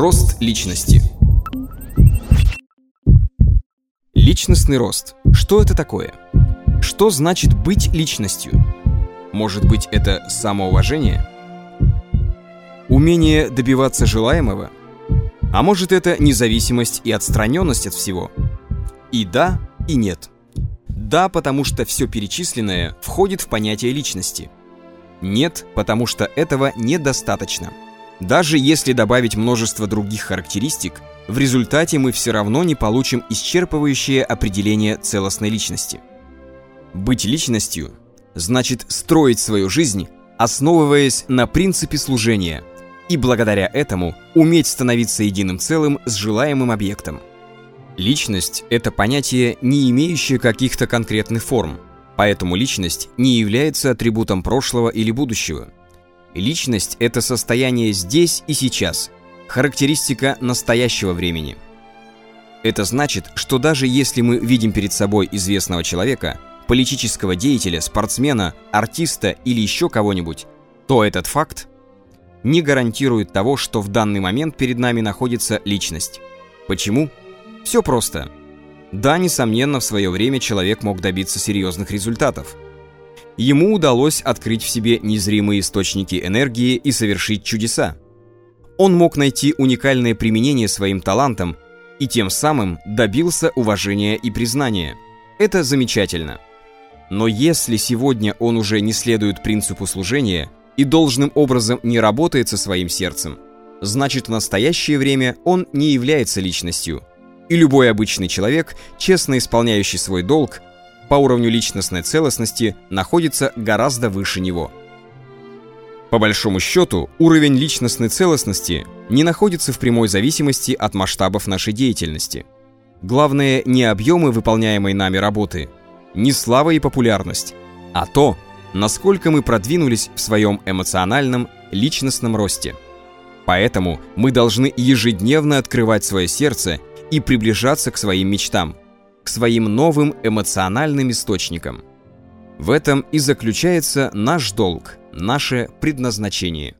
Рост личности. Личностный рост. Что это такое? Что значит быть личностью? Может быть, это самоуважение? Умение добиваться желаемого? А может, это независимость и отстраненность от всего? И да, и нет. Да, потому что все перечисленное входит в понятие личности. Нет, потому что этого недостаточно. Даже если добавить множество других характеристик, в результате мы все равно не получим исчерпывающее определение целостной личности. Быть личностью значит строить свою жизнь, основываясь на принципе служения, и благодаря этому уметь становиться единым целым с желаемым объектом. Личность – это понятие, не имеющее каких-то конкретных форм, поэтому личность не является атрибутом прошлого или будущего – Личность — это состояние здесь и сейчас, характеристика настоящего времени. Это значит, что даже если мы видим перед собой известного человека, политического деятеля, спортсмена, артиста или еще кого-нибудь, то этот факт не гарантирует того, что в данный момент перед нами находится личность. Почему? Все просто. Да, несомненно, в свое время человек мог добиться серьезных результатов – ему удалось открыть в себе незримые источники энергии и совершить чудеса. Он мог найти уникальное применение своим талантам и тем самым добился уважения и признания. Это замечательно. Но если сегодня он уже не следует принципу служения и должным образом не работает со своим сердцем, значит в настоящее время он не является личностью. И любой обычный человек, честно исполняющий свой долг, по уровню личностной целостности находится гораздо выше него. По большому счету, уровень личностной целостности не находится в прямой зависимости от масштабов нашей деятельности. Главное не объемы выполняемой нами работы, не слава и популярность, а то, насколько мы продвинулись в своем эмоциональном, личностном росте. Поэтому мы должны ежедневно открывать свое сердце и приближаться к своим мечтам – своим новым эмоциональным источникам. В этом и заключается наш долг, наше предназначение –